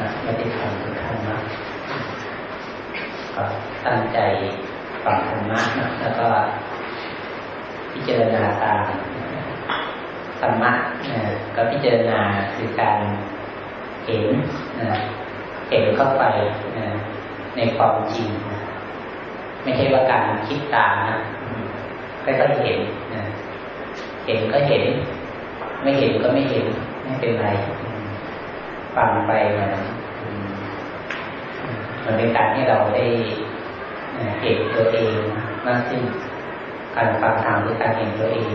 นะไม่ได้ทำคือธรรมะก็ตั้งใจฟังธรรมะนะแล้วก็พิจารณาตามธรรมะก็พิจารณาคือการเห็นเห็นเข้าไปในความจริง ไม่ใช่ว่าการคิดตามนะค่อยๆเห็นเห็นก็เห็น ไม่เห็นก็ไม่เห็นไม่เป็นไร ฟังไปมันมันเป็นการที่เราได้เห็นตัวเองมากขึ้นการฟังธรรมคือการเห็นตัวเอง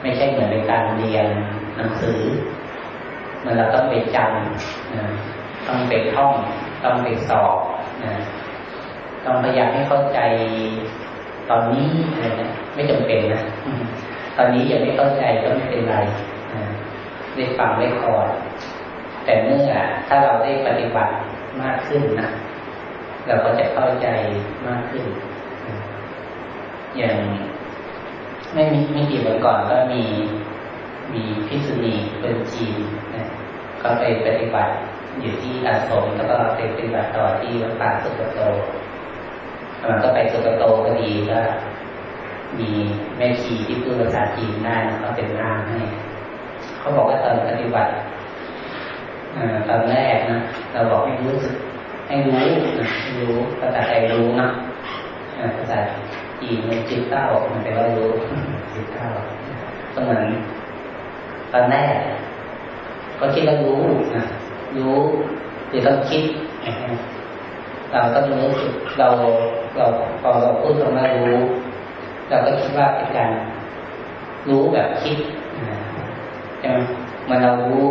ไม่ใช่เหมือนเป็นการเรียนหนังสือมันเราต้องไปจำต้องไปท่อง ต้องไปสอบต้องพยายามให้เข้าใจตอนนี้อะไรนะไม่จำเป็นนะตอนนี้ยังไม่เข้าใจก็ไม่เป็นไรได้ฟังได้คอ แต่เมื่อถ้าเราได้ปฏิบัติมากขึ้นนะเราก็จะเข้าใจมากขึ้น อย่างไม่มีไม่กี่วันก่อนก็มีมีพิษุณีเป็นจีนนะก็ไปปฏิบัติอยู่ที่อาสมแล้วก็ไปปฏิบัติต่อที่วัดป่าสุกโตมันก็ไปสุกโตก็ดีก็มีแม่ชีที่พูดภาษาจีนได้เขาเป็นร่างให้ เขาบอกว่าตอนปฏิบัติ ตอนแรกนะเราบอกให้รู้สึกให้รู้นะรู้ภาษาไทยรู้นะภาษาจีนมันจิตเต้ามันแปลว่ารู้จิตเต้าก็เหมือนตอนแรกก็คิดว่ารู้นะรู้คือต้องคิดเราต้องรู้สึกเราเราพอเราพูดคำว่ารู้เราก็คิดว่าเป็นการรู้แบบคิดใช่ไหมมันเรารู้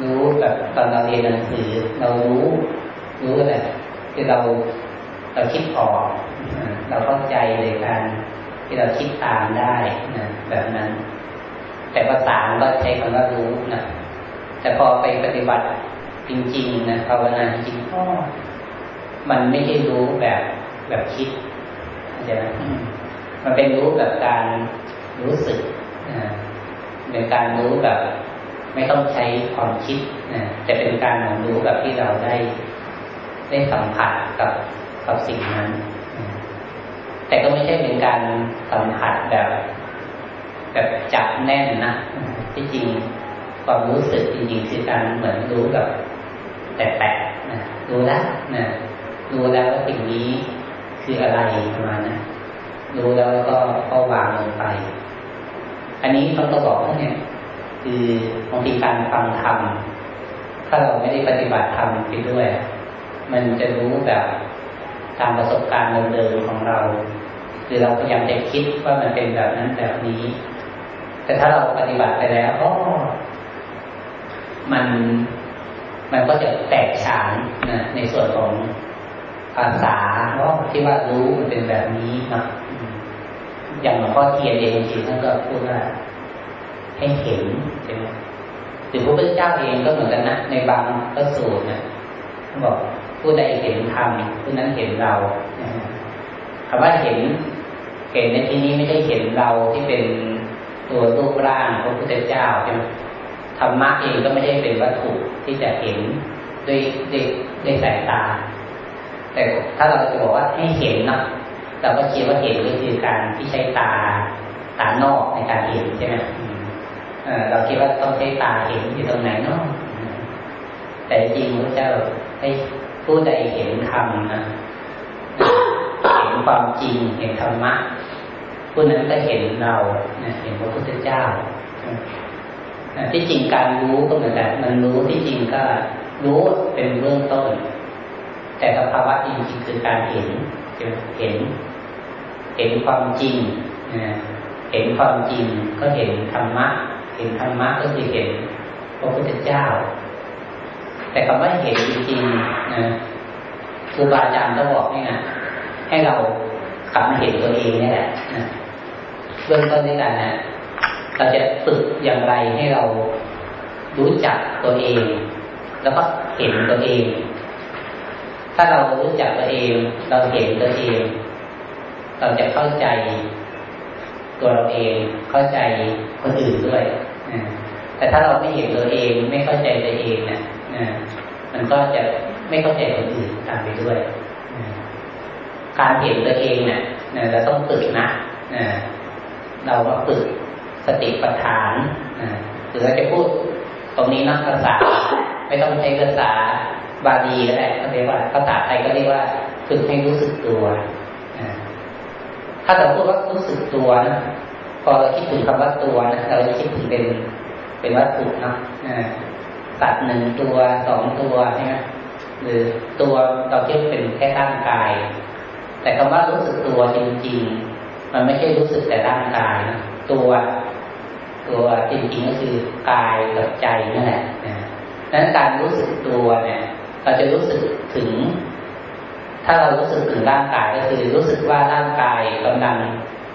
รู้แบบตอนเราเรียนหนังสือ เรารู้ รู้อะไรที่เราเราคิดออกเราเข้าใจในการที่เราคิดตามได้นะแบบนั้น แต่ภาษาก็ใช้คำว่ารู้นะแต่พอไปปฏิบัติจริงๆนะภาวนาจริงก็มันไม่ใช่รู้แบบแบบคิดใช่ไหมมันเป็นรู้แบบการรู้สึกเป็นการรู้แบบ ไม่ต้องใช้ความคิดนะจะเป็นการรู้แบบที่เราได้ ได้สัมผัสกับกับสิ่งนั้น แต่ก็ไม่ใช่เป็นการสัมผัสแบบแบบจับแน่นนะที่จริงความรู้สึกจริงๆคือการเหมือนรู้แบบแตะๆนะรู้แล้วนะรู้แล้วว่าสิ่งนี้คืออะไรประมาณนะรู้แล้วก็ก็วางลงไป อันนี้เขาก็บอกว่าเนี่ย คือบางทีการฟังธรรมถ้าเราไม่ได้ปฏิบัติธรรมไปด้วย มันจะรู้แบบตามประสบการณ์เดิมๆของเรา คือเราพยายามจะคิดว่ามันเป็นแบบนั้นแบบนี้ แต่ถ้าเราปฏิบัติไปแล้วก็มันมันก็จะแตกฉานนะในส่วนของภาษาเพราะที่ว่ารู้มันเป็นแบบนี้นะอย่างหลวงพ่อเทียนเองจริงท่านก็พูดว่าให้เห็น ใช่ไหมหรือพระพุทธเจ้าเองก็เหมือนกันนะในบางพระสูตรนะท่าบอกผู้ใดเห็นธรรมผู้นั้นเห็นเราคำว่าเห็นเห็นในที่นี้ไม่ได้เห็นเราที่เป็นตัวรูปร่างพระพุทธเจ้าใช่ไหมธรรมะเองก็ไม่ได้เป็นวัตถุที่จะเห็นด้วยด้วยด้วยสายตา แต่ถ้าเราจะบอกว่าให้เห็นนะเราก็คิดว่าเห็นก็คือการที่ใช้ตาตานอกในการเห็นใช่ไหม เราคิดว่าต้องใช้ตาเห็นอยู่ตรงไหนเนาะแต่จริงพระเจ้าให้ผู้ใดเห็นธรรมนะเห็นความจริงเห็นธรรมะผู้นั้นก็เห็นเราเห็นพระพุทธเจ้าที่จริงการรู้ก็เหมือนกันมันรู้ที่จริงก็รู้เป็นเบื้องต้น แต่สภาวะจริงๆคือการเห็นเห็น เห็นความจริงเห็นความจริงก็เห็นธรรมะ เห็นธรรมะก็คือเห็นพระพุทธเจ้า แต่คำว่าเห็นจริงๆนะครูบาอาจารย์ก็บอกนี่นะให้เรากลับมาเห็นตัวเองนี่แหละนะเบื้องต้นด้วยกันนะเราจะฝึกอย่างไรให้เรารู้จักตัวเอง แล้วก็เห็นตัวเอง ถ้าเรารู้จักตัวเอง เราเห็นตัวเอง เราจะเข้าใจ ตัวเราเองเข้าใจคนอื่นด้วยแต่ถ้าเราไม่เห็นตัวเองไม่เข้าใจตัวเองเนะี่ยมันก็จะไม่เข้าใจคนอื่นตามไปด้วย การเห็นตัวเองเนี่ยนะเราต้องฝึกนะนะเราก็ฝึกสติปัฏฐานหรือเราจะพูดตรงนี้นักภาษาไม่ต้องใช้ภาษาบาลีก็ได้ก็เรียกว่าภาษาไทยก็เรียกว่าฝึกให้รู้สึกตัวาเราพูดว่ารู้สึกตัวนะพอเราคิดถึงคำว่าตัวนะเราจะคิดถึงเป็นเป็นวัตถุนะตัดหนึ่งตัวสองตัวใช่ไหมหรือตัวเราคิดเป็นแค่ร่างกาย แต่คำว่ารู้สึกตัวจริงๆ มันไม่ใช่รู้สึกแต่ร่างกายนะตัวตัวจริงๆก็คือกายกับใจนั่นแหละนะดังนั้นการรู้สึกตัวเนี่ย เราจะรู้สึกถึง ถ้าเรารู้สึกถึงร่างกายก็คือรู้สึกว่าร่างกายกำลัง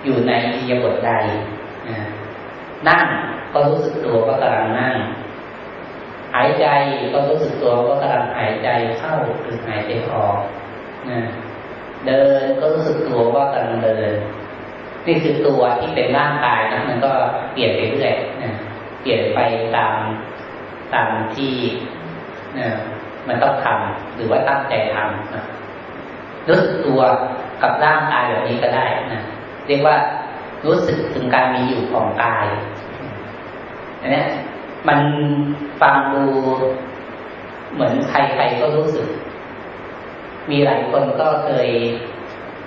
อยู่ในอิยาบทใดนั่งก็รู้สึกตัวว่ากำลังนั่ง หายใจก็รู้สึกตัวว่ากำลังหายใจเข้าหรือหายใจออกเดินก็รู้สึกตัวว่ากำลังเดิน นี่คือตัวที่เป็นร่างกายนะมันก็เปลี่ยนไปเรื่อยเปลี่ยนไปตามตามที่มันต้องทำหรือว่าตั้งใจทำ รู้สึกตัวกับร่างกายแบบนี้ก็ได้นะเรียกว่ารู้สึกถึงการมีอยู่ของกายอันนี้มันฟังดูเหมือนใครๆก็รู้สึก มีหลายคนก็เคย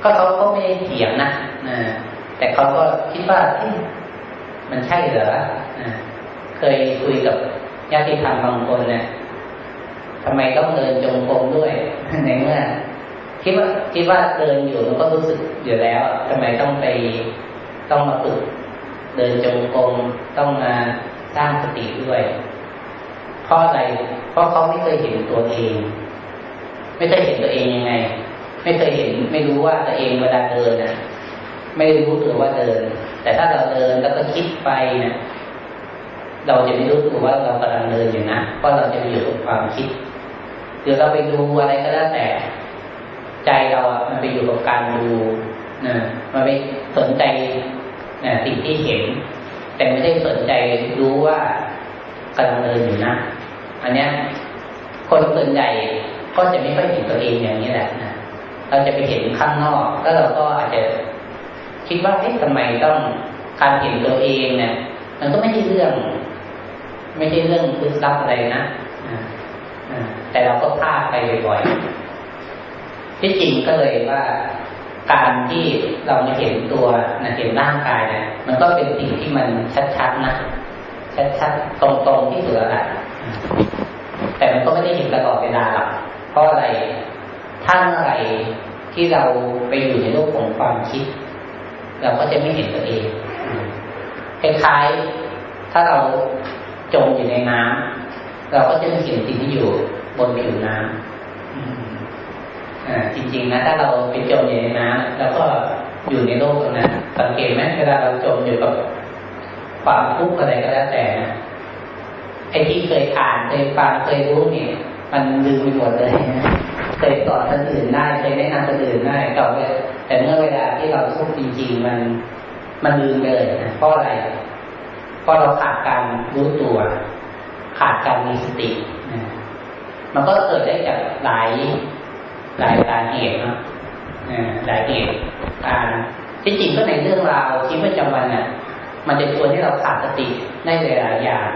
ก็เขาก็ไม่เถียงนะนะแต่เขาก็คิดว่ามันใช่เหรอเคยคุยกับญาติธรรมบางคนเนี่ยทำไมต้องเดินจงกรมด้วยในเมื่อ คิดว่าคิดว่าเดินอยู่มันก็รู้สึกอยู่แล้วทำไมต้องไปต้องมาฝึกเดินจงกรมต้องมาสร้างสติด้วยเพราะอะไรเพราะเขาไม่เคยเห็นตัวเอง ไม่เคยเห็นตัวเองยังไง ไม่เคยเห็น ไม่รู้ว่าตัวเองเวลาเดินนะไม่รู้ตัวว่าเดิน แต่ถ้าเราเดินแล้วก็คิดไปเนะี่ยเราจะไม่รู้ตัวว่าเรากำลังเดินอยู่นะเพราะเราจะไปอยู่กับความคิดหรือเราไปดูอะไรก็แล้วแต่ ใจเราอะมันไปอยู่กับการดูนะมันไปสนใจนะสิ่งที่เห็น แต่ไม่ได้สนใจรู้ว่ากำลังเดินอยู่นะ อันเนี้ยคนส่วนใหญ่ก็จะไม่ค่อยเห็นตัวเองอย่างนี้แหละนะเราจะไปเห็นข้างนอก แล้วเราก็อาจจะคิดว่าเอ๊ะทำไมต้องการเห็นตัวเองเนี่ยมันก็ไม่ใช่เรื่อง ไม่ใช่เรื่องลึกลับอะไรนะแต่เราก็พลาดไปบ่อย ที่จริงก็เลยว่าการที่เรามาเห็นตัวนะเห็นร่างกายเนี่ยมันก็เป็นสิ่งที่มันชัดๆนะชัดๆตรงๆที่สุดแล้วแหละแต่มันก็ไม่ได้เห็นตลอดเวลาหรอกเพราะอะไรถ้าเมื่อไหร่ที่เราไปอยู่ในโลกของความคิด เราก็จะไม่เห็นตัวเองคล้ายๆถ้าเราจมอยู่ในน้ำเราก็จะไม่เห็นสิ่งที่อยู่บนผิวน้ำ จริงๆนะถ้าเราไปจมอยู่ในน้ำแล้วก็อยู่ในโลกตรงนั้นสังเกตไหมเวลาเราจมอยู่กับความทุกข์อะไรก็แล้วแต่นะไอ้ที่เคยอ่านเคยฟังเคยรู้เนี่ย มันลืมไปหมดเลยเคยสอนคนอื่นได้เคยแนะนำคนอื่นได้ต่อไปแต่เมื่อเวลาที่เราทุกข์จริงๆมันมันลืมไปเลยนะเพราะอะไรเพราะเราขาดการรู้ตัว ขาดการมีสติ มันก็เกิดได้จากหลาย หลายสาเหตุนะหลายเหตุการที่จริงก็ในเรื่องราวชีวิตประจำวันน่ะ มันจะชวนให้เราขาดสติได้หลายอย่าง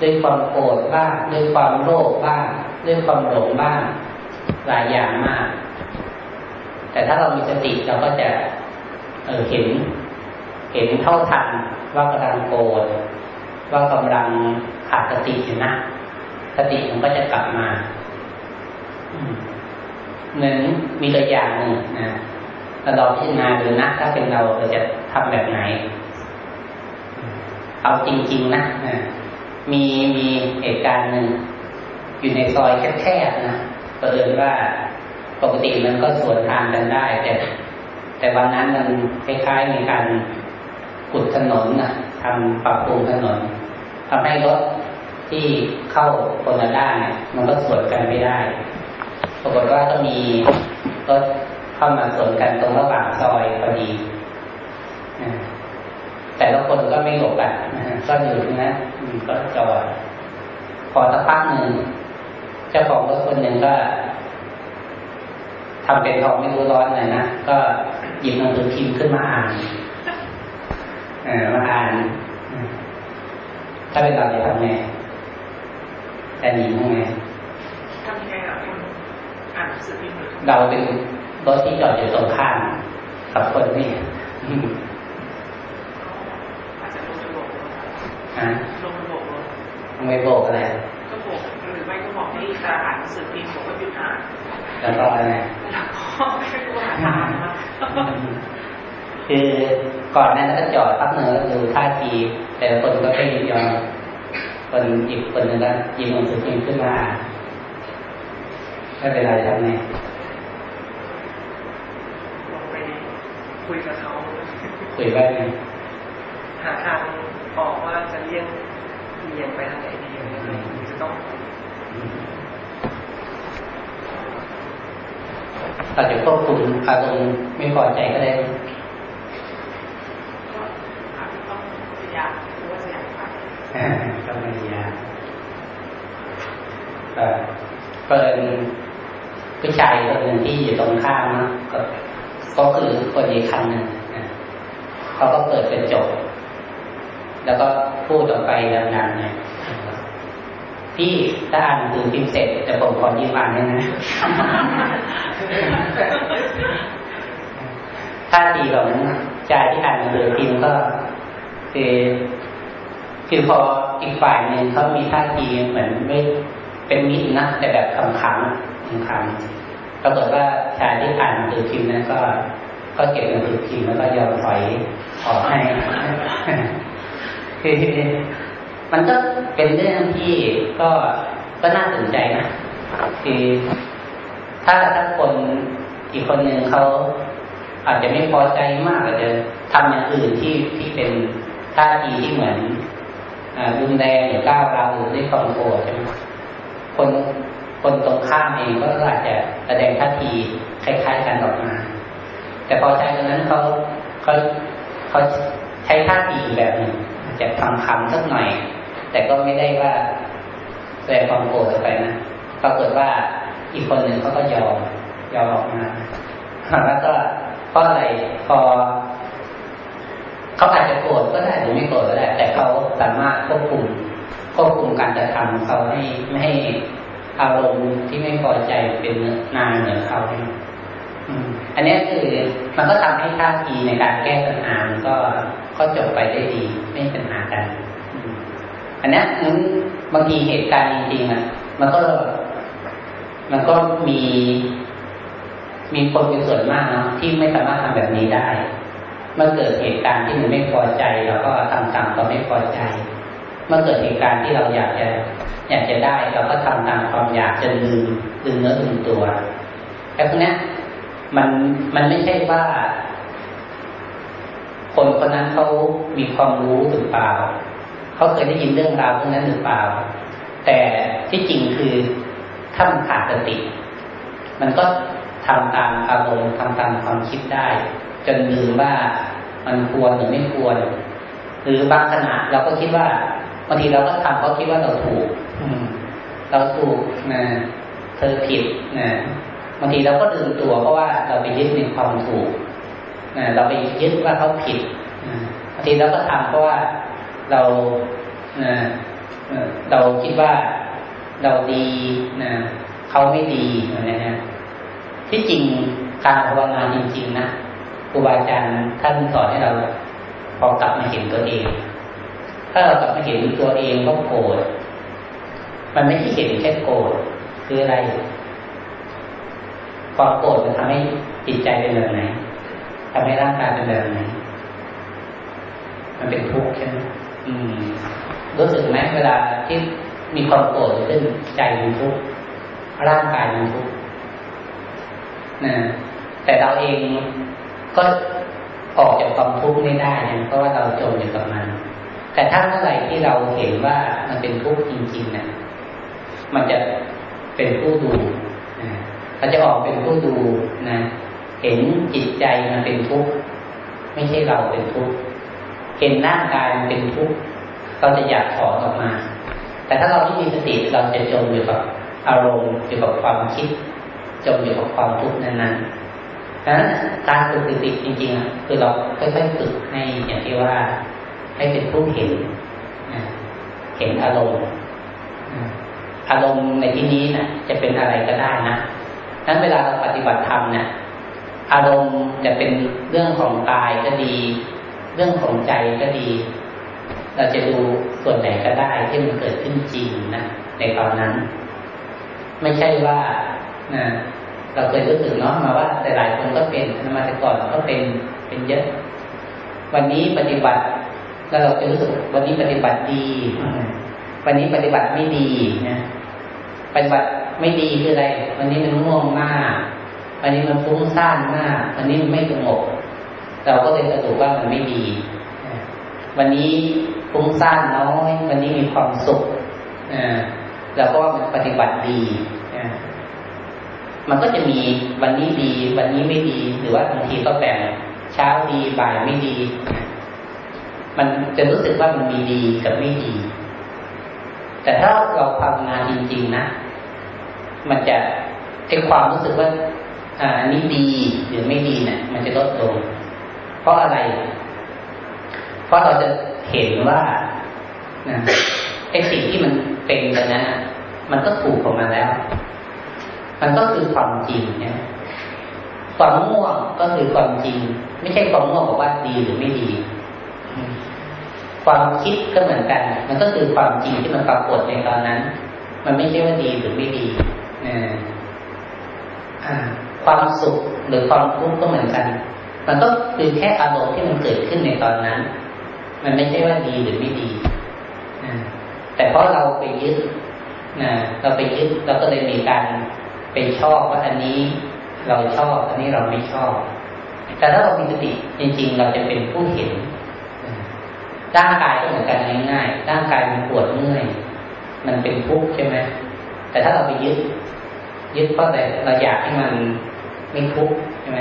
ด้วยความโกรธบ้างด้วยความโลภบ้างด้วยความหลงบ้างหลายอย่างมาก แต่ถ้าเรามีสติเราก็จะเออเห็น เห็นเท่าทันว่ากำลังโกรธว่ากำลังขาดสติอยู่นะสติมันก็จะกลับมา หมือนมีตัวอย่างหนึ่งนะเราพิจารณาดูนะถ้าเป็นเราเราจะทำแบบไหน เอาจริง ๆ นะมีมีเหตุการณ์หนึ่งอยู่ในซอยแคบๆนะเปิดว่าปกติมันก็สวนทางกันได้ แต่ แต่วันนั้นมันคล้ายๆมีการขุดถนนนะทำปรับปรุงถนนทำให้รถที่เข้าคนละด้านเนี่ยมันก็สวนกันไม่ได้ ปรากฏว่าก็มีรถเข้ามาสวนกันตรงระหว่างซอยพอดีแต่ละคนก็ไม่หลบกันก็อยู่นะก็จอดพอสักพักหนึ่งเจ้าของรถคนหนึ่งก็ทำเป็นทองไม่รู้ร้อนเลยนะ ก็หยิบหนังสือพิมพ์ขึ้นมาอ่านมาอ่าน ถ้าเป็นเราจะทำไงจะหนียังไงทำยังไงอะอ่านหนังสือพิมพ์ เราเป็นรถที่จอดอยู่ตรงข้ามกับคนนี่อาจจะลงไปโบกฮะลงไปโบกรถลงไปโบกอะไรก็โบกหรือไม่ก็บอกให้จะอ่านหนังสือพิมพ์บอกว่าหยุดอ่านแล้วก็อะไรแล้วก็ไม่รู้ว่าอ่านคือก่อนนั้นก็จอดพักเนื้อดูท่าทีแต่คนก็ไม่ยอมคนหยิบคนนึงก็ยิงหนังสือพิมพ์ขึ้นมา ไม่เป็นไรทำไงคุยกับเขาคุยไว้ไงหาทางออกว่าจะเลี่ยงเลี่ยงไปทางไหนดีอะไรจะต้องอาจจะควบคุมอารมณ์ไม่พอใจก็ได้ก็ไม่ยากเปิด ผู้ชายคนหนึ่งที่อยู่ตรงข้ามนะก็ก็คือคนอีกคันหนึ่งเขาก็เปิดเป็นจบแล้วก็พูดออกไปดังๆเนี่ยพี่ถ้าอ่านคือพิมพ์เสร็จจะผมขอยิ้มอ่านได้นะท่าทีของชายที่อ่านหนังสือพิมพ์ก็ คือคือพออีกฝ่ายหนึ่งเขามีท่าทีเหมือนไม่เป็นมิตรนะแต่แบบขำๆขำๆป รากฏว่าชายที่อ่านหนังสือพิมพ์นั้นก็ ก็เก็บหนังสือพิมพ์แล้วก็ยอมถอยออกให้คือมันก็เป็นเรื่องที่ก็ก็น่าสนใจนะคือถ้าถ้าคนอีกคนหนึ่งเขาอาจจะไม่พอใจมากอาจจะทำอย่างอื่นที่ที่เป็นท่าทีที่เหมือนรุนแรงหรือก้าวร้าวหรือด้วยความโกรธใช่ไหมคน คนตรงข้ามเองก็อาจจะแสดงท่าทีคล้ายๆกันออกมา แต่พอใช้ตรงนั้นเขาเขาเขาใช้ท่าทีแบบหนึ่งจะทำคำสักหน่อย แต่ก็ไม่ได้ว่าแสดงความโกรธไปนะปรากฏว่าอีกคนหนึ่งเขาก็ยอมยอมออกมาแล้วก็เพราะอะไรพอเขาอาจจะโกรธก็ได้หรือไม่โกรธก็ได้แต่เขาสามารถควบคุมควบคุมการกระทำเขาให้ไม่ให้ อารมณ์ที่ไม่พอใจเป็นนานเหนือเขาอันนี้คือมันก็ทำให้ท่าทีในการแก้ปัญหาก็ก็จบไปได้ดี ไม่มีปัญหากัน อันนี้บางทีเหตุการณ์จริงๆอะ มันก็ มันก็มี มีคนเป็นส่วนมากเนาะที่ไม่สามารถทำแบบนี้ได้ เมื่อเกิดเหตุการณ์ที่มันไม่พอใจเราก็ทำตามก็ไม่พอใจ เมื่อเกิดเหตุการณ์ที่เราอยากจะอยากจะได้ เราก็ทำตามความอยากจนลืมลืมเนื้อลืมตัวแต่พวกนี้มันมันไม่ใช่ว่า คนคนนั้นเขามีความรู้หรือเปล่าเขาเคยได้ยินเรื่องราวพวกนั้นหรือเปล่า แต่ที่จริงคือถ้ามันขาดสติ มันก็ทำตามอารมณ์ทำตามความคิดได้ จนลืมว่ามันควรหรือไม่ควร หรือบางขณะเราก็คิดว่า บางทีเราก็ทำเพราะคิดว่าเราถูกเราถูกนะเธอผิดนะบางทีเราก็ลืมตัวเพราะว่าเราไปยึดในความถูกนะเราไปยึดว่าเขาผิดบางทีเราก็ทำเพราะว่าเรานะเราคิดว่าเราดีนะเขาไม่ดีอะไรนะที่จริงการภาวนาจริง ๆ นะครูบาอาจารย์ท่านสอนให้เราพอกลับมาเห็นตัวเอง ถ้าเรากลับมาเห็นตัวเองก็โกรธมันไม่ใช่เห็นแค่โกรธคืออะไรความโกรธมันทำให้จิตใจเป็นแบบไหนทำให้ร่างกายเป็นแบบไหนมันเป็นทุกข์ใช่ไหมอืม รู้สึกไหมเวลาที่มีความโกรธขึ้นใจมันทุกข์ร่างกายมันทุกข์นะแต่เราเองก็ออกจากความทุกข์ไม่ได้นะเพราะว่าเราจมอยู่กับมัน แต่ถ้าเมื่อไหร่ที่เราเห็นว่ามันเป็นทุกข์จริงๆนะมันจะเป็นผู้ดูนะเราจะออกเป็นผู้ดูนะ เห็นจิตใจมันเป็นทุกข์ไม่ใช่เราเป็นทุกข์เห็นร่างกายมันเป็นทุกข์เราจะอยากถอนออกมา แต่ถ้าเราไม่มีสติเราจะจมอยู่กับอารมณ์อยู่กับความคิด จมอยู่กับความทุกข์นั้นๆนั้นการฝึกสติจริงๆคือเราค่อยๆฝึกให้อย่างที่ว่า ให้เป็นผู้เห็นเห็นอารมณ์อารมณ์ในที่นี้นะจะเป็นอะไรก็ได้นะนั้นเวลาเราปฏิบัติธรรมเนี่ยอารมณ์จะเป็นเรื่องของกายก็ดี เรื่องของใจก็ดี เราจะดูส่วนไหนก็ได้ที่มันเกิดขึ้นจริงนะในตอนนั้น ไม่ใช่ว่านะเราเคยรู้สึกเนาะมาว่าแต่หลายคนก็เป็นมาแต่ก่อนก็เป็นเป็นเยอะ วันนี้ปฏิบัติ แล้วเราจะรู้สึกวันนี้ปฏิบัติดี วันนี้ปฏิบัติไม่ดีนะปฏิบัติไม่ดีคืออะไร วันนี้มันง่วงมาก วันนี้มันฟุ้งซ่านมาก วันนี้มันไม่สงบ เราก็เลยสรุปว่ามันไม่ดี วันนี้ฟุ้งซ่านน้อย วันนี้มีความสุขเราก็ว่ามันปฏิบัติดี มันก็จะมีวันนี้ดี วันนี้ไม่ดี หรือว่าบางทีก็แบ่งเช้าดีบ่ายไม่ดี มันจะรู้สึกว่ามันมีดีกับไม่ดี แต่ถ้าเราทำงานจริงๆนะ มันจะไอความรู้สึกว่าอ่าอันนี้ดีหรือไม่ดีเนะี่ย มันจะลดลง เพราะอะไร เพราะเราจะเห็นว่าไอสิ่งที่มันเป็นตรงนั้นมันก็ถูกของมันแล้ว มันก็คือความจริงเนี่ยความง่วงก็คือความจริง ไม่ใช่ความง่วงบอกว่าดีหรือไม่ดี ความคิดก็เหมือนกัน มันก็คือความจริงที่มันปรากฏในตอนนั้น มันไม่ใช่ว่าดีหรือไม่ดีความสุขหรือความทุกข์ก็เหมือนกัน มันก็คือแค่อารมณ์ที่มันเกิดขึ้นในตอนนั้น มันไม่ใช่ว่าดีหรือไม่ดีแต่เพราะเราไปยึดนะเราไปยึดเราก็เลยมีการไปชอบว่าอันนี้เราชอบ อันนี้เราไม่ชอบ แต่ถ้าเรามีสติจริง ๆ เราจะเป็นผู้เห็น ร่างกายก็เหมือนกันง่ายๆร่างกายมันปวดเมื่อยมันเป็นทุกข์ใช่ไหมแต่ถ้าเราไปยึด ยึดเพราะแต่เราอยากให้มันไม่ทุกข์ใช่ไหม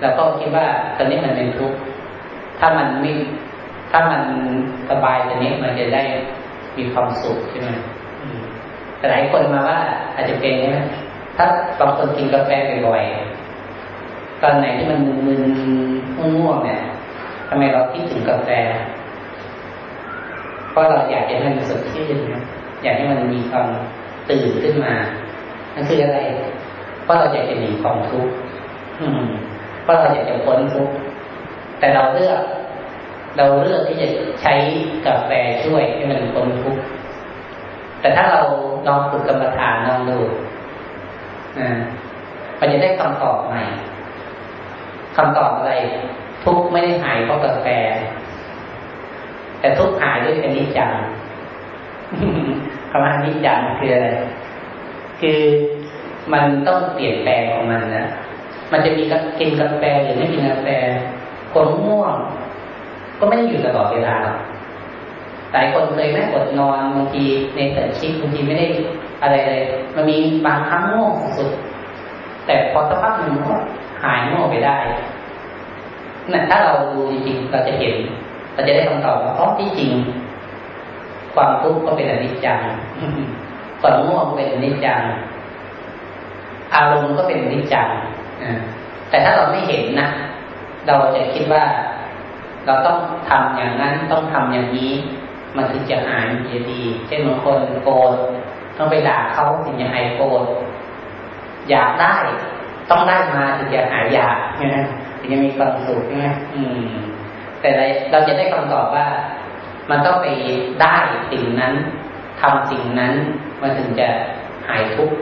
เราก็คิดว่าตอนนี้มันเป็นทุกข์ถ้ามันไม่ถ้ามันสบายตอนนี้มันจะได้มีความสุขใช่ไหมแต่หลายคนมาว่า อาจจะเป็นใช่ไหมถ้าบางคนกินกาแฟบ่อยๆตอนไหนที่มันมึนๆง่วงเนี่ยทำไมเราคิดถึงกาแฟ เพราะเราอยากให้มันสดชื่นอยากให้มันมีความตื่นขึ้นมานั่นคืออะไร เพราะเราอยากจะหนีความทุกข์เพราะเราอยากจะพ้นทุกข์แต่เราเลือก เราเลือกที่จะใช้กาแฟช่วยให้มันพ้นทุกข์แต่ถ้าเราลองฝึกกรรมฐานลองดูนะมันจะได้คำตอบใหม่คำตอบอะไร ทุกข์ไม่ได้หายเพราะกาแฟ แต่ทุกข์หายด้วยอนิจจังคำว่าอนิจจังคืออะไร คือมันต้องเปลี่ยนแปลงของมันนะ มันจะมีกินกาแฟหรือไม่กินกาแฟคนง่วง ก็ไม่ได้อยู่ตลอดเวลาหลายคนเคยแม่อดนอนบางทีในแต่ชิปบางทีไม่ได้อะไรเลย มันมีบางครั้งง่วงสุด แต่พอสักพักหนึ่งก็หายง่วงไปได้นั่นถ้าเราดูจริงๆเราจะเห็น เราจะได้คำตอบว่าเพราะที่จริง ความทุกข์ก็เป็นอนิจจังส่วนง่วงเป็นอนิจจังอารมณ์ก็เป็นอนิจจังแต่ถ้าเราไม่เห็นนะเราจะคิดว่า เราต้องทำอย่างนั้นต้องทำอย่างนี้ มันถึงจะหายจะดี เช่นบางคนโกรธต้องไปด่าเขาถึงจะหายโกรธอยากได้ ต้องได้มาถึงจะหายอยากใช่ไหมถึงจะมีความสุขใช่ไหมอืม แต่เราจะได้คำตอบว่า มันต้องไปได้สิ่งนั้นทำสิ่งนั้นมันถึงจะหายทุกข์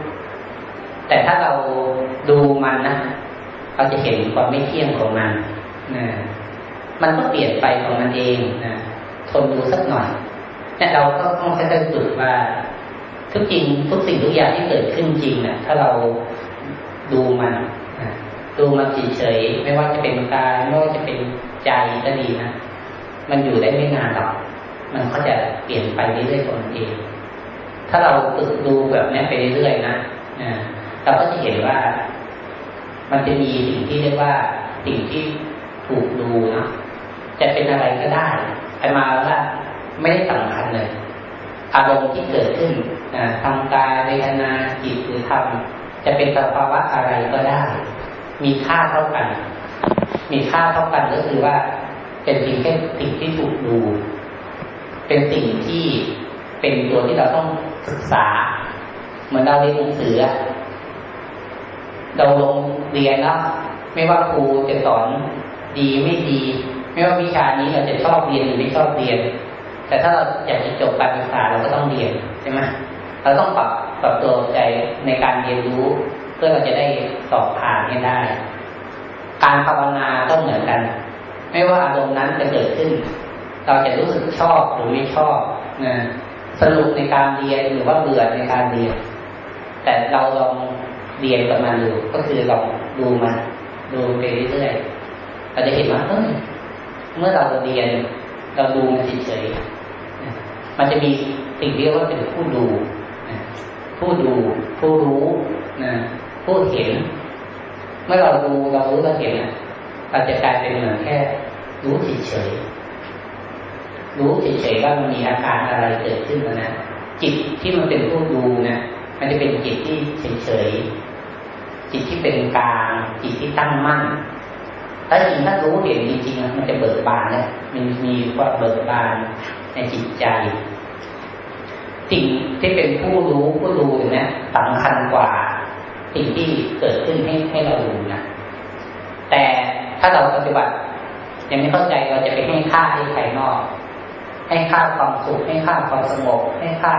แต่ถ้าเราดูมันนะเราจะเห็นความไม่เที่ยงของมันนะมันก็เปลี่ยนไปของมันเองนะทนดูสักหน่อยเนี่ยเราก็ต้องค่อยๆฝึกว่า ทุกจริงทุกสิ่งทุกอย่างที่เกิดขึ้นจริงนะถ้าเราดูมันดูมันเฉยๆไม่ว่าจะเป็นกายไม่ว่าจะเป็น ใจก็ดีนะมันอยู่ได้ไม่นานหรอกมันก็จะเปลี่ยนไปเรื่อยๆของมันเอง ถ้าเราฝึกดูแบบนี้ไปเรื่อยๆนะเราก็จะเห็นว่า มันจะมีสิ่งที่เรียกว่าสิ่งที่ถูกดูนะจะเป็นอะไรก็ได้ไปมาว่าไม่ได้สำคัญเลย อารมณ์ที่เกิดขึ้นทางกายเวทนาจิตหรือธรรมจะเป็นสภาวะอะไรก็ได้ มีค่าเท่ากัน มีค่าเท่ากันก็คือว่า เป็นสิ่งแค่สิ่งที่ถูกดู เป็นสิ่งที่เป็นตัวที่เราต้องศึกษา เหมือนเราเรียนหนังสือเราลงเรียนแล้วไม่ว่าครูจะสอนดีไม่ดี ไม่ว่าวิชานี้เราจะชอบเรียนหรือไม่ชอบเรียน แต่ถ้าเราอยากจะจบการศึกษาเราก็ต้องเรียนใช่ไหมเราต้องปรับปรับตัวใจในการเรียนรู้ เพื่อเราจะได้สอบผ่านให้ได้ การภาวนาก็เหมือนกัน ไม่ว่าอารมณ์นั้นจะเกิดขึ้น เราจะรู้สึกชอบหรือไม่ชอบนะสนุกในการเรียนหรือว่าเบื่อในการเรียน แต่เราลองเรียนกับมันดูก็คือลองดูมันดูไปเรื่อยๆเราจะเห็นว่าเฮ้ยเมื่อเราเรียน เราดูมันเฉยๆมันจะมีสิ่งที่เรียกว่าเป็นผู้ดูผู้ดูผู้รู้นะผู้เห็น เมื่อเราดูเรารู้เราเห็นเราจะกลายเป็นเหมือนแค่ รู้เฉยๆรู้เฉยๆว่ามันมีอาการอะไรเกิดขึ้นนะจิตที่มันเป็นผู้ดูนะมันจะเป็นจิตที่เฉยๆจิตที่เป็นกลางจิตที่ตั้งมั่นถ้าจริงถ้ารู้เห็นจริงๆมันจะเบิกบานนี่ยมันมีความเบิกบานในจิตใจสิ่งที่เป็นผู้รู้ผู้ดูเนี่ยสำคัญกว่า สิ่งที่เกิดขึ้นให้ให้เราดูนะแต่ถ้าเราปฏิบัติยังไม่เข้าใจเราจะไปให้ค่าให้ใครนอก ให้ค่าความสุขให้ค่าความสงบให้ค่า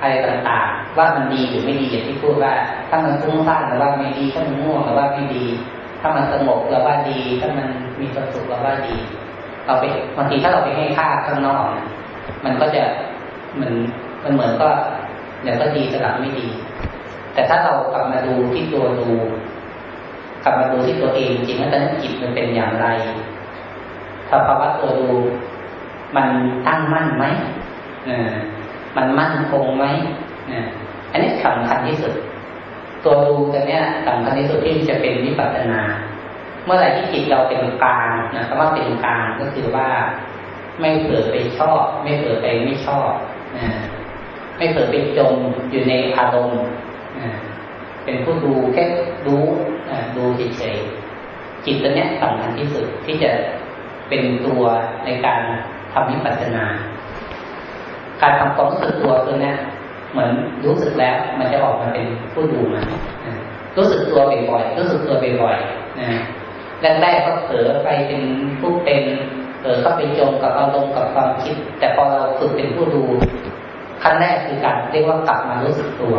อะไรต่างๆ ว่ามันดีหรือไม่ดีอย่างที่พูดว่า ถ้ามันฟุ้งซ่านหรือว่าไม่ดีถ้ามันง่วงหรือว่าไม่ดี ถ้ามันสงบเราว่าดี ถ้ามันมีความสุขเราว่าดี เราไปบางทีถ้าเราไปให้ค่าข้างนอกมันก็จะเหมือนมันเหมือนก็เดี๋ยวก็ดีสลับไม่ดี แต่ถ้าเรากลับมาดูที่ตัวดู กลับมาดูที่ตัวเอง จริงว่าตอนนั้นจิตมันเป็นอย่างไรสภาวะตัวดู มันตั้งมั่นไหมมันมั่นคงไหมอันนี้สำคัญที่สุด ตัวดูตัวเนี้ยสำคัญที่สุดที่จะเป็นวิปัสสนา เมื่อไหร่ที่จิตเราเป็นกลางนะคำว่าเป็นกลางก็คือว่า ไม่เผลอไปชอบ ไม่เผลอไปไม่ชอบนะไม่เผลอไปจมอยู่ในอารมณ์ เป็นผู้ดูแค่รู้ดูเฉยๆจิตตัวนี้ยสำคัญที่สุดที่จะเป็นตัวในการทำวิปัสสนา การทำความรู้สึกตัวตัวนี้ยเหมือนรู้สึกแล้วมันจะออกมาเป็นผู้ดูมันรู้สึกตัวบ่อยๆรู้สึกตัวบ่อยๆนะแรกๆก็เผลอไปเป็นผู้เป็นเผลอเข้าไปจมกับอารมณ์กับความคิด แต่พอเราฝึกเป็นผู้ดูขั้นแรกคือการเรียกว่ากลับมารู้สึกตัว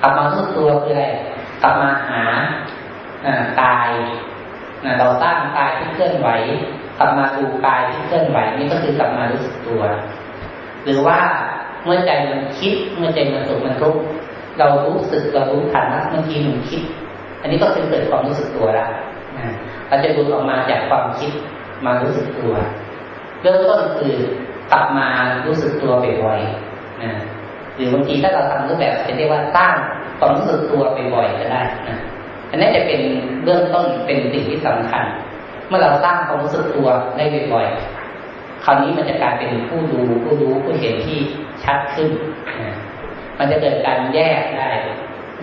กลับมารู้สึกตัวคืออะไรกลับมาหากายเราตั้งกายที่เคลื่อนไหวกลับมาดูกายที่เคลื่อนไหวนี่ก็คือกลับมารู้สึกตัว หรือว่าเมื่อใจมันคิดเมื่อใจมันสุขมันทุกข์เรารู้สึกเรารู้ทันว่าเมื่อกี้มันคิด อันนี้ก็เป็นเกิดความรู้สึกตัวละเราจะดูออกมาจากความคิดมารู้สึกตัวเริ่มต้นคือกลับมารู้สึกตัวบ่อยๆนะ หรือบางทีถ้าเราทำรูปแบบจะเรียกว่าสร้างความรู้สึกตัวไปบ่อยก็ได้นะอันนี้จะเป็นเบื้องต้นเป็นสิ่งที่สำคัญ เมื่อเราสร้างความรู้สึกตัวได้บ่อยๆคราวนี้มันจะกลายเป็นผู้ดูผู้รู้ผู้เห็นที่ชัดขึ้น มันจะเกิดการแยกได้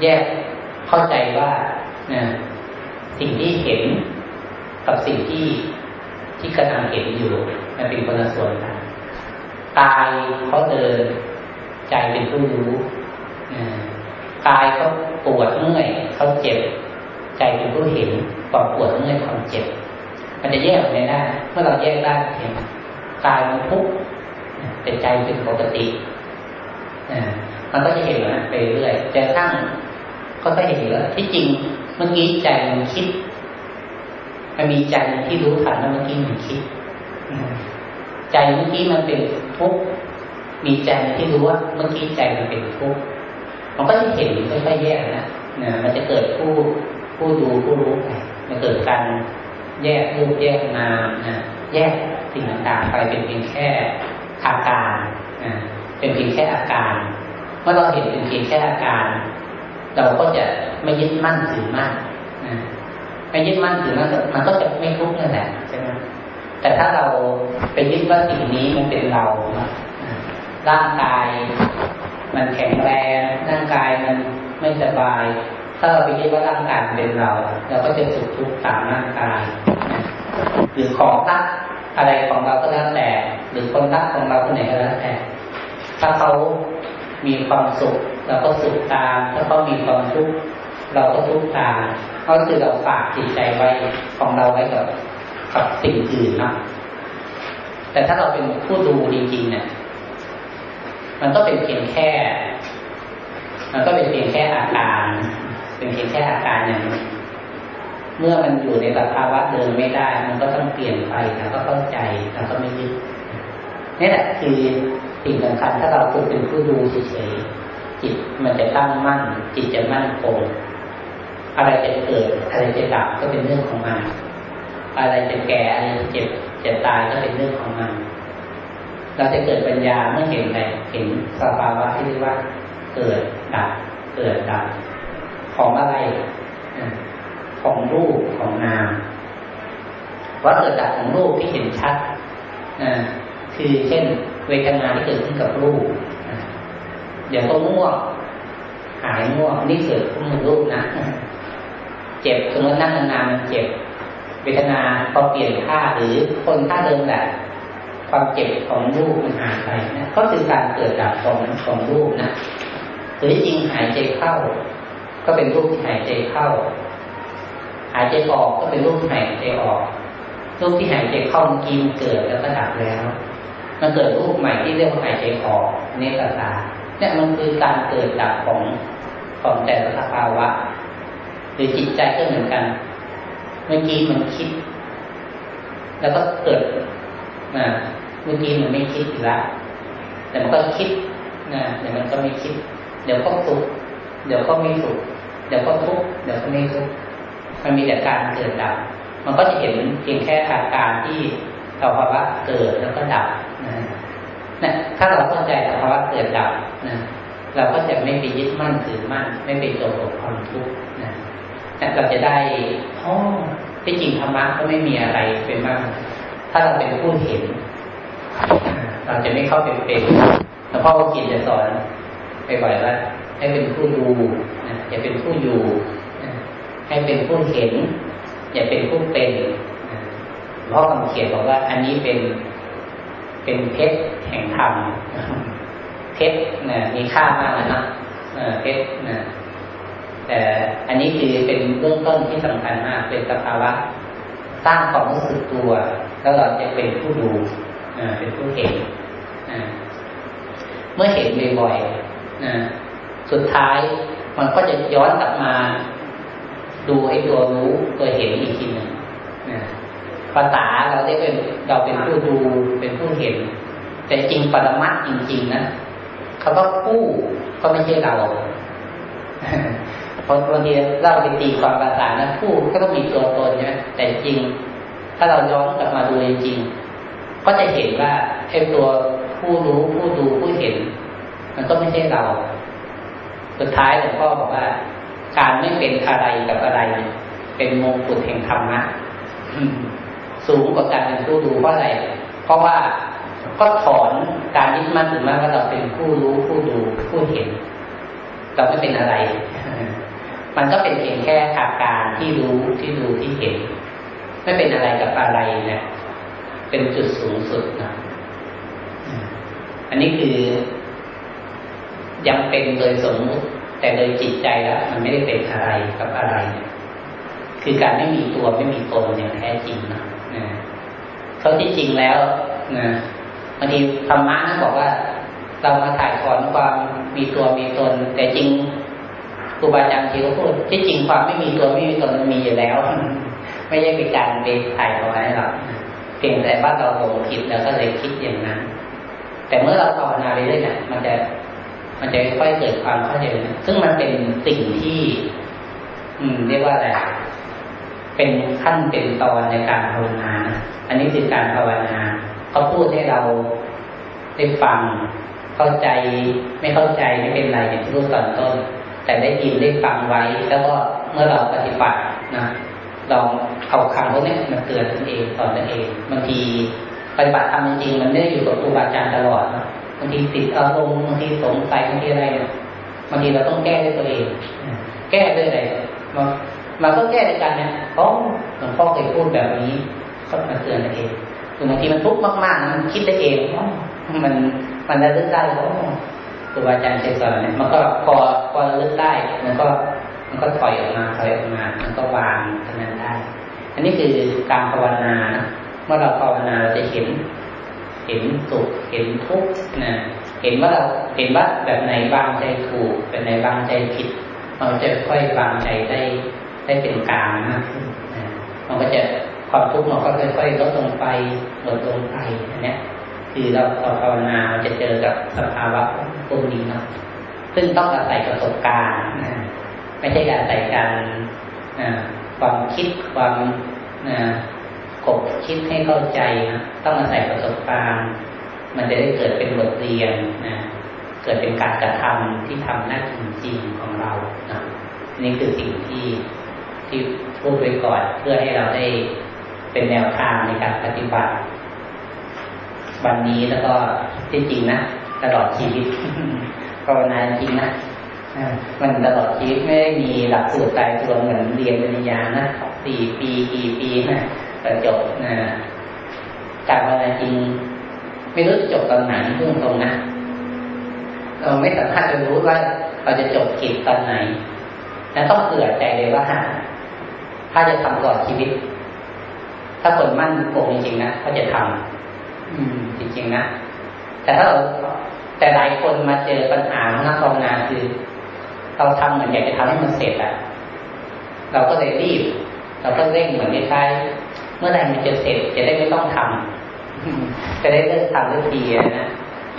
แยกเข้าใจว่าสิ่งที่เห็นกับสิ่งที่ที่กำลังเห็นอยู่ มันเป็นคนละส่วนกันกายเขาเดิน ใจเป็นผู้รู้กายเขาปวดเมื่อยเขาเจ็บ ใจเป็นผู้เห็นความปวดเมื่อยความเจ็บ มันจะแยกออกไม่ได้เมื่อเราแยกได้เห็นกายมันทุกข์แต่ใจเป็นปกติมันก็จะเห็นนะไปเรื่อยแต่ทั้งก็จะเห็นว่าที่จริงเมื่อกี้ใจมันคิดมันมีใจที่รู้ทันว่าเมื่อกี้มันคิด ใจเมื่อกี้มันเป็นทุกข์ มีใจที่รู้ว่าเมื่อกี้ใจมันเป็นทุกข์มันก็จะเห็นค่อยๆแยกนะนะมันจะเกิดผู้ผู้ดูผู้รู้ไปมันเกิดการแยกรูปแยกนามนะแยกสิ่งต่างๆไปเป็นเพียงแค่อาการนะเป็นเพียงแค่อาการเมื่อเราเห็นเป็นเพียงแค่อาการ เราก็จะไม่ยึดมั่นถือมั่นนะไม่ยึดมั่นถือมั่นมันก็จะไม่ทุกข์นั่นแหละใช่ไหมแต่ถ้าเราไปยึดว่าสิ่งนี้มันเป็นเรา ร่างกาย มันแข็งแรงร่างกายมันไม่สบาย ถ้าเราไปคิดว่าร่างกายเป็นเรา เราก็จะสุขทุกข์ตามร่างกาย หรือของรักอะไรของเราก็แล้วแต่ หรือคนรักของเราคนไหนก็แล้วแต่ ถ้าเขามีความสุขเราก็สุขตาม ถ้าเขามีความทุกข์เราก็ทุกข์ตามก็คือเราฝากจิตใจไว้ของเราไว้กับกับสิ่งอื่นนะแต่ถ้าเราเป็นผู้ดูจริงๆเนี่ย มันก็เป็นเพียงแค่ มันก็เป็นเพียงแค่อาการ เป็นเพียงแค่อาการอย่างเมื่อมันอยู่ในสภาวะเดิมไม่ได้ มันก็ต้องเปลี่ยนไปแล้วก็เข้าใจแล้วก็ไม่ยึดนี่แหละคือสิ่งสำคัญถ้าเราฝึกเป็นผู้ดูเฉยๆจิตมันจะตั้งมั่น จิตจะมั่นคงอะไรจะเกิดอะไรจะดับก็เป็นเรื่องของมัน อะไรจะแก่อะไรจะเจ็บจะตายก็เป็นเรื่องของมัน เราจะเกิดปัญญาเมื่อเห็นอะไรเห็นสภาวะที่เรียกว่า เกิดดับเกิดดับของอะไรของรูปของนามว่าเกิดดับของรูปที่เห็นชัดคือเช่น เวทนาที่เกิดขึ้นกับรูปเดี๋ยวก็ง่วงหายง่วงนี่เกิดขึ้นกับรูปนะเจ็บสมมตินั่งนานๆมันเจ็บ เวทนาพอเปลี่ยนท่าหรือคนท่าเดิมแหละ ความเจ็บของรูปมันหายไปนะก็คือการเกิดดับของของรูปนะหรือจริงหายใจเข้า ก็เป็นรูปที่หายใจเข้า หายใจออกก็เป็นรูปที่หายใจออก รูปที่หายใจเข้ากินเกิดแล้วก็ดับแล้ว มันเกิดรูปใหม่ที่เรียกว่าหายใจออกเนตตาเนี่ยมันคือการเกิดดับของของแต่ละสภาวะ หรือจิตใจก็เหมือนกัน เมื่อกี้มันคิด แล้วก็เกิดนะ เมื่อกี้มันไม่คิดล้วแต่มันก็คิดนะเดี๋ยวมันก็ไม่คิด เดี๋ยวก็สุขเดี๋ยวก็ไม่สุขเดี๋ยวก็ทุกข์เดี๋ยวก็ไม่ทุกข์มันมีแต่การเกิดดับ มันก็จะเห็นเพียงแค่อาการที่สภาวะเกิดแล้วก็ดับนะนะถ้าเราเข้าใจสภาวะเกิดดับนะเราก็จะไม่ไปยึดมั่นถือมั่นไม่ไปจมกับความทุกข์นะเราจะได้อ๋อที่จริงธรรมะก็ไม่มีอะไรเป็นมาก ถ้าเราเป็นผู้เห็น เราจะไม่เข้าไปเป็นแล้วพ่อกินจะสอนไปบ่อยว่าให้เป็นผู้ดูอย่าเป็นผู้อยู่ ให้เป็นผู้เห็น อย่าเป็นผู้เป็นพ่อคำเขียนบอกว่า อันนี้เป็นเป็นเพชรแห่งธรรมเพชรนะมีค่ามากนะเพชรนะแต่อันนี้คือเป็นเบื้องต้นที่สำคัญมากเป็นสภาวะสร้างความรู้สึกตัว แล้วเราจะเป็นผู้ดู เป็นผู้เห็นเมื่อเห็นบ่อยๆสุดท้ายมันก็จะย้อนกลับมา ดูไอ้ตัวรู้ตัวเห็นอีกทีหนึ่งภาษาเราได้เป็นเราเป็นผู้ดูเป็นผู้เห็น แต่จริงปรมัตจริง ๆ นะเขาก็ผู้ก็ไม่ใช่เราพอบางทีเราไปตีความภาษานะผู้ก็ต้องมีตัวตนใช่ไหมแต่จริง ถ้าเราย้อนกลับมาดูจริง ก็จะเห็นว่าไอ้ตัวผู้รู้ผู้ดูผู้เห็น มันก็ไม่ใช่เรา สุดท้ายหลวงพ่อบอกว่า การไม่เป็นอะไรกับอะไร เป็นมงกุฎแห่งธรรมะสูงกว่าการเป็นผู้ดูเพราะอะไร เพราะว่าก็ถอนการยึดมั่นถือมั่นว่าเราเป็นผู้รู้ผู้ดูผู้เห็น เราไม่เป็นอะไร มันก็เป็นเพียงแค่อาการที่รู้ที่ดูที่เห็น ไม่เป็นอะไรกับอะไรนะ เป็นจุดสูงสุดนะอันนี้คือ ยังเป็นโดยสมมติแต่โดยจิตใจแล้วมันไม่ได้เป็นอะไรกับอะไร คือการไม่มีตัวไม่มีตนอย่างแท้จริงนะเขาที่จริงแล้วนะบางทีธรรมะนะบอกว่า เรามาถ่ายถอนความมีตัวมีตน แต่จริงครูบาอาจารย์ที่เขาพูดที่จริงความไม่มีตัวไม่มีตนมันมีอยู่แล้ว ไม่ใช่เป็นการไปถ่ายเอาไว้หรอก พียงแต่ว่าเราหลงผิดแล้วก็เลยคิดอย่างนั้น แต่เมื่อเราภาวนาไปเรื่อยๆเนี่ยมันจะ มันจะค่อยเกิดความเข้าใจซึ่งมันเป็นสิ่งที่ อืม เรียกว่าอะไรเป็นขั้นเป็นตอนในการภาวนา อันนี้คือการภาวนาเขาพูดให้เราได้ฟังเข้าใจไม่เข้าใจไม่เป็นไรอย่างที่รู้ตอนต้น แต่ได้ยินได้ฟังไว้ แล้วก็เมื่อเราปฏิบัตินะ ลองเอาคำพวกนี้มาเตือนตนเองสอนตนเองบางทีปฏิบัติทำจริงมันไม่ได้อยู่กับครูบาอาจารย์ตลอดนะางทีติดอารมณ์บางทีสงสัยบางทีอะไรเนี่ยบางทีเราต้องแก้ด้วยตัวเอง แก้ด้วยอะไรมามาก็แก้ด้วยกันเนี่ยเพราะหลวงพ่อเคยพูดแบบนี้ก็มาเตือนตัวเองคือบางทีมันทุกข์มากๆมันคิดได้เองมันมันระลึกได้เพราะครูบาอาจารย์เคยสอนเนี่ยมันก็พอพอระลึกได้มันก็มันก็ถอยออกมาถอยออกมา มันก็วาง อันนี้คือการภาวนาเมื่อเราภาวนาเราจะเห็น เห็นสุขเห็นทุกข์นะเห็นว่าเราเห็นว่าแบบไหนวางใจถูกแบบไหนวางใจผิด เราจะค่อยวางใจได้ได้เป็นกลางมากขึ้นนะมันก็จะความทุกข์มันก็ค่อยๆลดลงไปลดลงไปอันนี้คือเราเราภาวนาจะเจอกับสภาวะพวกนี้เนาะซึ่งต้องอาศัยประสบการณ์นะไม่ใช่อาศัยการ ความคิดความกบคิดให้เข้าใจนะต้องอาศัยประสบการณ์ มันจะได้เกิดเป็นบทเรียนนะเกิดเป็นการกระทำที่ทำหน้าที่จริงของเรานะนี่คือสิ่งที่ที่พูดไว้ก่อนเพื่อให้เราได้เป็นแนวทางในการปฏิบัติ วันนี้แล้วก็ที่จริงนะตลอดชีวิตภาวนาจริงนะ มันตลอดชีวิตไม่ได้มีหลักสูตรตายตัวเหมือนเรียนปริญญานะสี่ปีกี่ปีนะจะจบนะการภาวนาจริง ไม่รู้จะจบตอนไหนพุ่งตรงนะเราไม่สามารถจะรู้ว่าเราจะจบกิจตอนไหน แลวต้องเผื่อใจเลยว่าถ้าจะทำก่อนชีวิต ถ้าคนมั่นคงจริงๆนะเขาจะทำจริงๆนะแต่ถ้าเราแต่หลายคนมาเจอปัญหานักภาวนาคือ เราทำเหมือนอยากจะทำให้มันเสร็จอะเราก็เลยรีบ เราก็เร่งเหมือนคล้ายเมื่อไหร่มันจะเสร็จ จะได้ไม่ต้องทำจะได้เลิกทำทันทีนะ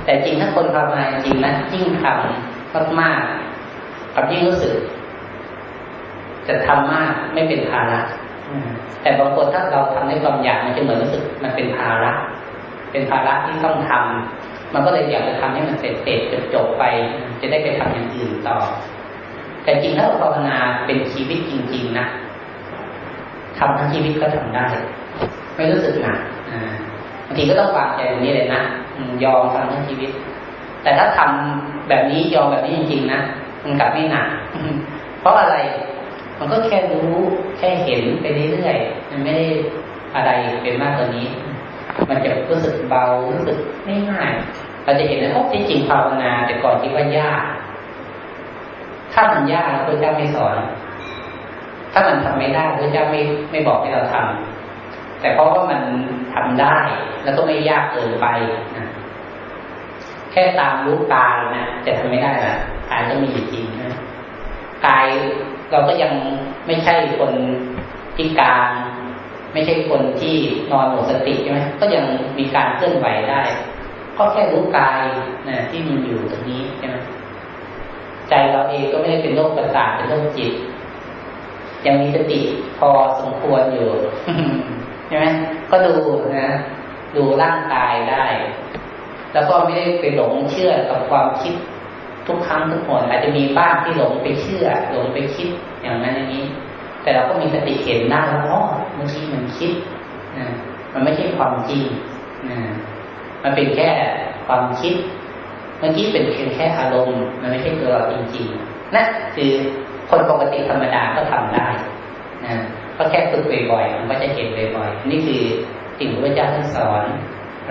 แต่จริงถ้าคนภาวนาจริงนะยิ่งทำมากๆกับยิ่งรู้สึก จะทำมากไม่เป็นภาระแต่บางคนถ้าเราทำด้วยความอยากมันจะเหมือนรู้สึก มันเป็นภาระ เป็นภาระที่ต้องทำมันก็เลยอยากจะทำให้มันเสร็จเสร็จจบจบไป จะได้ไปทำอย่างอื่นต่อ แต่จริงถ้าเราภาวนาเป็นชีวิตจริง ๆ นะทำทั้งชีวิตก็ทำได้ ไม่รู้สึกหนักบางทีก็ต้องวางใจตรงนี้เลยนะยอมทำทั้งชีวิต แต่ถ้าทำแบบนี้ยอมแบบนี้จริง ๆ นะมันกลับไม่หนักเพราะอะไร มันก็แค่รู้แค่เห็นไปเรื่อยๆมันไม่ได้อะไรเป็นมากกว่านี้ มันจะรู้สึกเบารู้สึกไม่ง่ายเราจะเห็นนะโอ้ที่จริงภาวนาแต่ก่อนคิดว่ายาก ถ้ามันยากพระเจ้าไม่สอน ถ้ามันทำไม่ได้พระเจ้าไม่ไม่บอกให้เราทำแต่เพราะว่ามันทำได้ แล้วก็ไม่ยากเกินไปนะแค่ตามรู้กายนะจะทำไม่ได้นะกายก็มีอยู่จริงนะกายเราก็ยังไม่ใช่คนพิการ ไม่ใช่คนที่นอนหมดสติใช่ไหมก็ยังมีการเคลื่อนไหวได้ ก็แค่รู้กายนะที่มันอยู่ตรงนี้ใช่ไหม ใจเราเองก็ไม่ได้เป็นโรคประสาทเป็นโรคจิต ยังมีสติพอสมควรอยู่ใช่ไหมก็ดูนะดูร่างกายได้ แล้วก็ไม่ได้ไปหลงเชื่อกับความคิดทุกครั้งทุกคนอาจจะมีบ้างที่หลงไปเชื่อ หลงไปคิดอย่างนั้นอย่างนี้ แต่เราก็มีสติเห็นได้ว่าอ๋อบางทีมันคิดนะมันไม่ใช่ความจริงนะมันเป็นแค่ความคิด เมื่อกี้เป็นเพียงแค่อารมณ์ มันไม่ใช่ตัวเราจริงๆนั่นคือคนปกติธรรมดาก็ทำได้นะก็แค่ฝึกบ่อยๆมันก็จะเห็นบ่อยๆนี่คือสิ่งที่พระเจ้าท่านสอน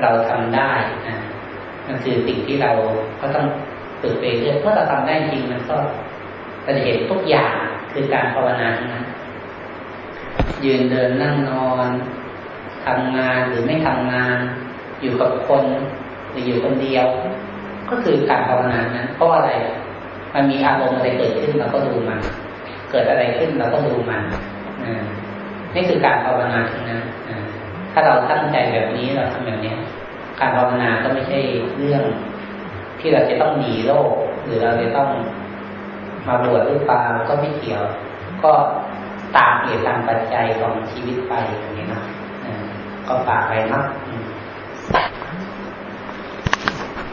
เราทำได้นะมันคือสิ่งที่เราก็ต้องฝึกไปเรื่อยเมื่อเราทำได้จริงมันก็เราจะเห็นทุกอย่างคือการภาวนานั้นยืนเดินนั่งนอนทำงานหรือไม่ทำงาน อยู่กับคนหรืออยู่คนเดียว ก็คือการภาวนานั้นเพราะอะไร มันมีอารมณ์อะไรเกิดขึ้นเราก็ดูมัน เกิดอะไรขึ้นเราก็ดูมันนี่คือการภาวนาทั้งนั้นถ้าเราตั้งใจแบบนี้เราทำแบบนี้การภาวนาก็ไม่ใช่เรื่องที่เราจะต้องหนีโลก หรือเราจะต้องมาบวชหรือเปล่าก็ไม่เกี่ยว ก็ตามเหตุตามปัจจัยของชีวิตไปอย่างนี้นะก็ฝากไปนะ